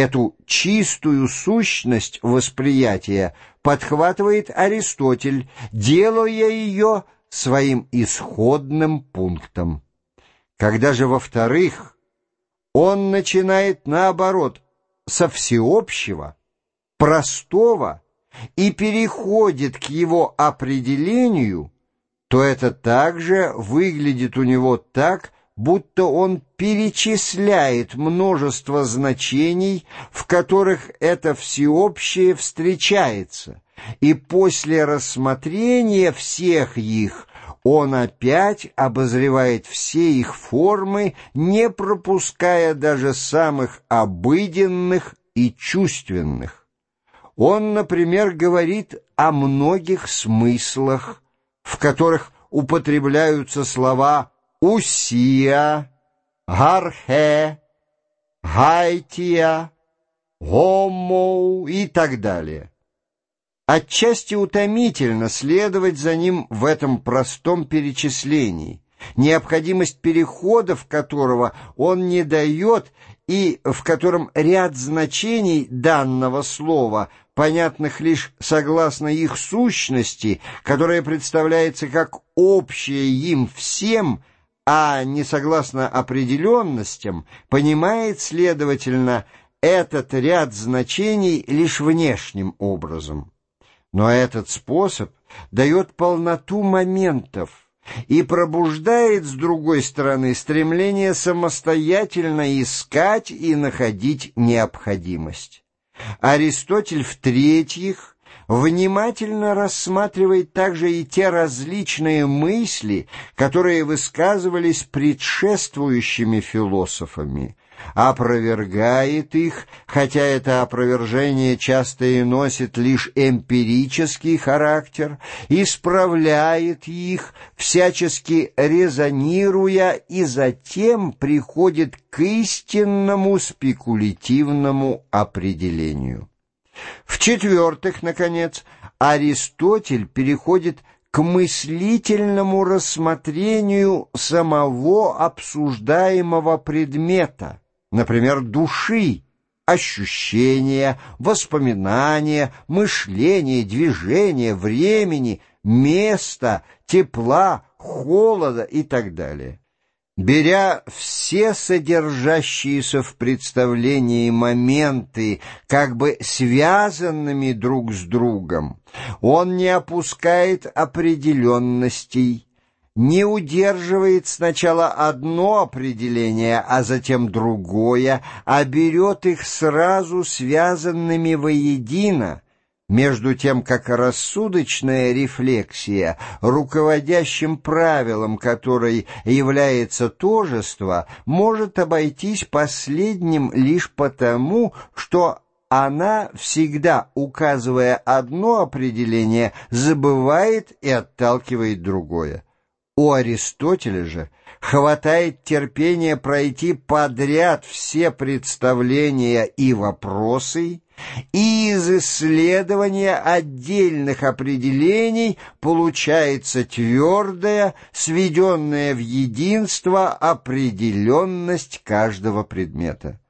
Эту чистую сущность восприятия подхватывает Аристотель, делая ее своим исходным пунктом. Когда же, во-вторых, он начинает, наоборот, со всеобщего, простого и переходит к его определению, то это также выглядит у него так, будто он перечисляет множество значений, в которых это всеобщее встречается, и после рассмотрения всех их он опять обозревает все их формы, не пропуская даже самых обыденных и чувственных. Он, например, говорит о многих смыслах, в которых употребляются слова «усия», «гархе», «гайтия», «гомоу» и так далее. Отчасти утомительно следовать за ним в этом простом перечислении, необходимость переходов которого он не дает и в котором ряд значений данного слова, понятных лишь согласно их сущности, которая представляется как общее им всем, а не согласно определенностям, понимает, следовательно, этот ряд значений лишь внешним образом. Но этот способ дает полноту моментов и пробуждает, с другой стороны, стремление самостоятельно искать и находить необходимость. Аристотель, в-третьих, внимательно рассматривает также и те различные мысли, которые высказывались предшествующими философами – опровергает их, хотя это опровержение часто и носит лишь эмпирический характер, исправляет их, всячески резонируя, и затем приходит к истинному спекулятивному определению. В-четвертых, наконец, Аристотель переходит к мыслительному рассмотрению самого обсуждаемого предмета, например, души, ощущения, воспоминания, мышления, движения, времени, места, тепла, холода и так далее. Беря все содержащиеся в представлении моменты как бы связанными друг с другом, он не опускает определенностей, не удерживает сначала одно определение, а затем другое, а берет их сразу связанными воедино, между тем как рассудочная рефлексия, руководящим правилом которой является тожество, может обойтись последним лишь потому, что она, всегда указывая одно определение, забывает и отталкивает другое. У Аристотеля же хватает терпения пройти подряд все представления и вопросы, и из исследования отдельных определений получается твердая, сведенная в единство определенность каждого предмета.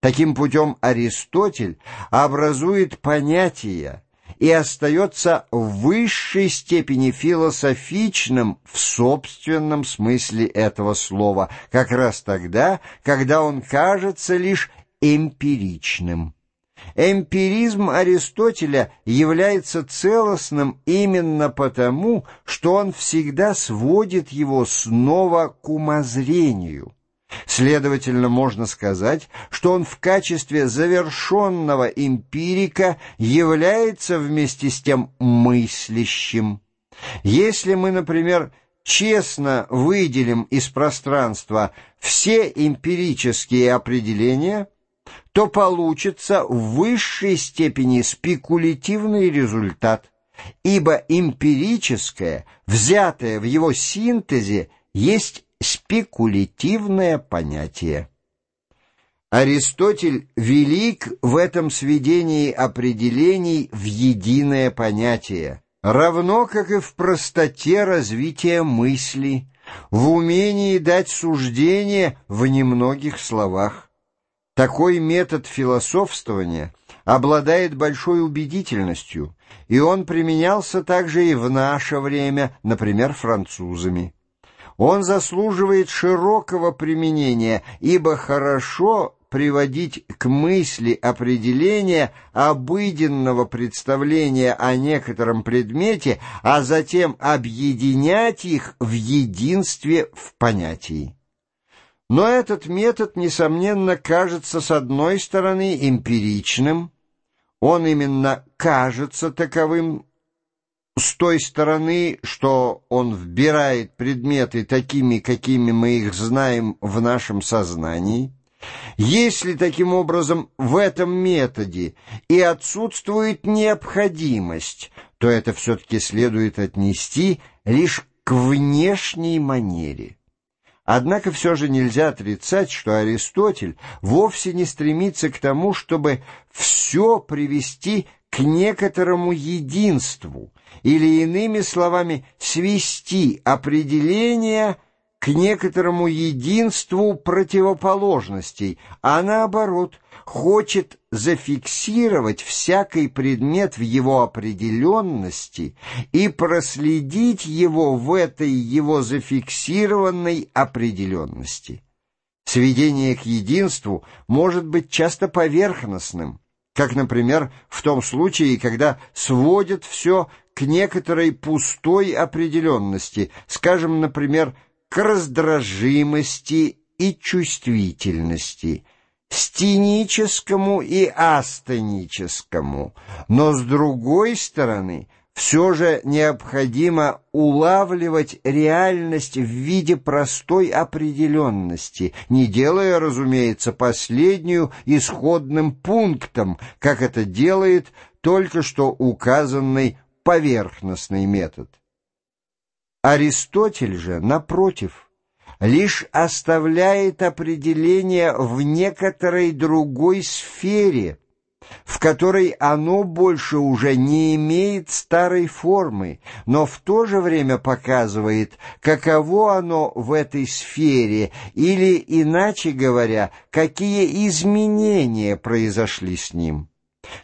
Таким путем Аристотель образует понятия, и остается в высшей степени философичным в собственном смысле этого слова, как раз тогда, когда он кажется лишь эмпиричным. Эмпиризм Аристотеля является целостным именно потому, что он всегда сводит его снова к умозрению. Следовательно, можно сказать, что он в качестве завершенного эмпирика является вместе с тем мыслящим. Если мы, например, честно выделим из пространства все эмпирические определения, то получится в высшей степени спекулятивный результат, ибо эмпирическое, взятое в его синтезе, есть спекулятивное понятие. Аристотель велик в этом сведении определений в единое понятие, равно как и в простоте развития мысли, в умении дать суждение в немногих словах. Такой метод философствования обладает большой убедительностью, и он применялся также и в наше время, например, французами. Он заслуживает широкого применения, ибо хорошо приводить к мысли определения обыденного представления о некотором предмете, а затем объединять их в единстве в понятии. Но этот метод, несомненно, кажется с одной стороны эмпиричным, он именно кажется таковым с той стороны, что он вбирает предметы такими, какими мы их знаем в нашем сознании, если таким образом в этом методе и отсутствует необходимость, то это все-таки следует отнести лишь к внешней манере. Однако все же нельзя отрицать, что Аристотель вовсе не стремится к тому, чтобы все привести к некоторому единству, или иными словами свести определение к некоторому единству противоположностей, а наоборот хочет зафиксировать всякий предмет в его определенности и проследить его в этой его зафиксированной определенности. Сведение к единству может быть часто поверхностным, как, например, в том случае, когда сводят все к некоторой пустой определенности, скажем, например, к раздражимости и чувствительности, стеническому и астеническому, но, с другой стороны, все же необходимо улавливать реальность в виде простой определенности, не делая, разумеется, последнюю исходным пунктом, как это делает только что указанный поверхностный метод. Аристотель же, напротив, лишь оставляет определение в некоторой другой сфере, в которой оно больше уже не имеет старой формы, но в то же время показывает, каково оно в этой сфере, или, иначе говоря, какие изменения произошли с ним.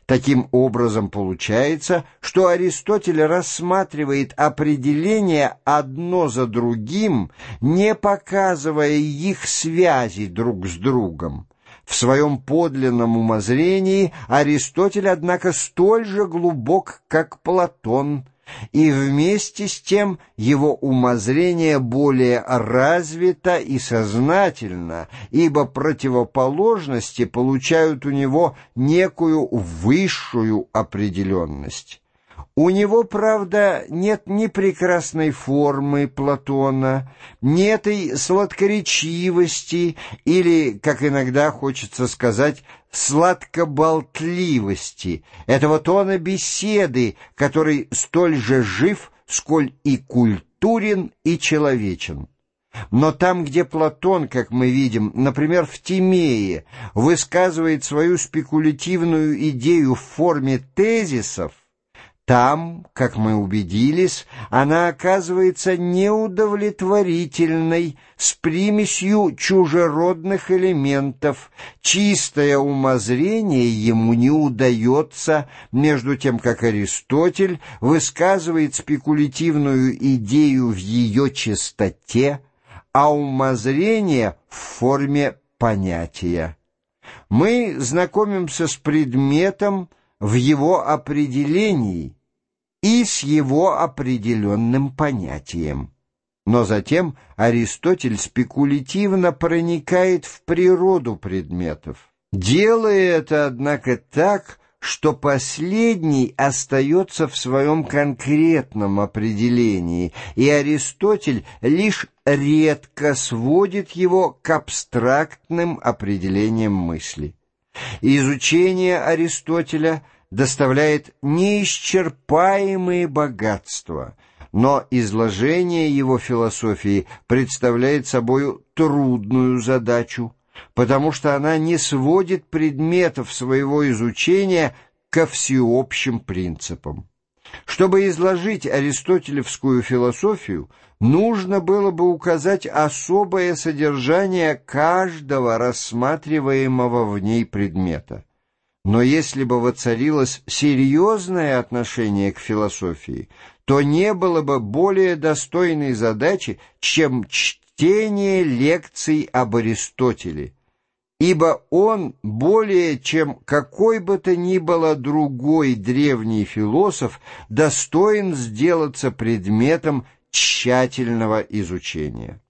Таким образом, получается, что Аристотель рассматривает определения одно за другим, не показывая их связи друг с другом. В своем подлинном умозрении Аристотель, однако, столь же глубок, как Платон – и вместе с тем его умозрение более развито и сознательно, ибо противоположности получают у него некую высшую определенность. У него, правда, нет ни прекрасной формы Платона, ни этой сладкоречивости или, как иногда хочется сказать, сладкоболтливости, этого тона беседы, который столь же жив, сколь и культурен, и человечен. Но там, где Платон, как мы видим, например, в Тимее, высказывает свою спекулятивную идею в форме тезисов, там, как мы убедились, она оказывается неудовлетворительной, с примесью чужеродных элементов. Чистое умозрение ему не удается, между тем как Аристотель высказывает спекулятивную идею в ее чистоте, а умозрение в форме понятия. Мы знакомимся с предметом в его определении – и с его определенным понятием. Но затем Аристотель спекулятивно проникает в природу предметов, делая это, однако, так, что последний остается в своем конкретном определении, и Аристотель лишь редко сводит его к абстрактным определениям мысли. Изучение Аристотеля – доставляет неисчерпаемые богатства, но изложение его философии представляет собою трудную задачу, потому что она не сводит предметов своего изучения ко всеобщим принципам. Чтобы изложить аристотелевскую философию, нужно было бы указать особое содержание каждого рассматриваемого в ней предмета. Но если бы воцарилось серьезное отношение к философии, то не было бы более достойной задачи, чем чтение лекций об Аристотеле, ибо он более чем какой бы то ни было другой древний философ достоин сделаться предметом тщательного изучения.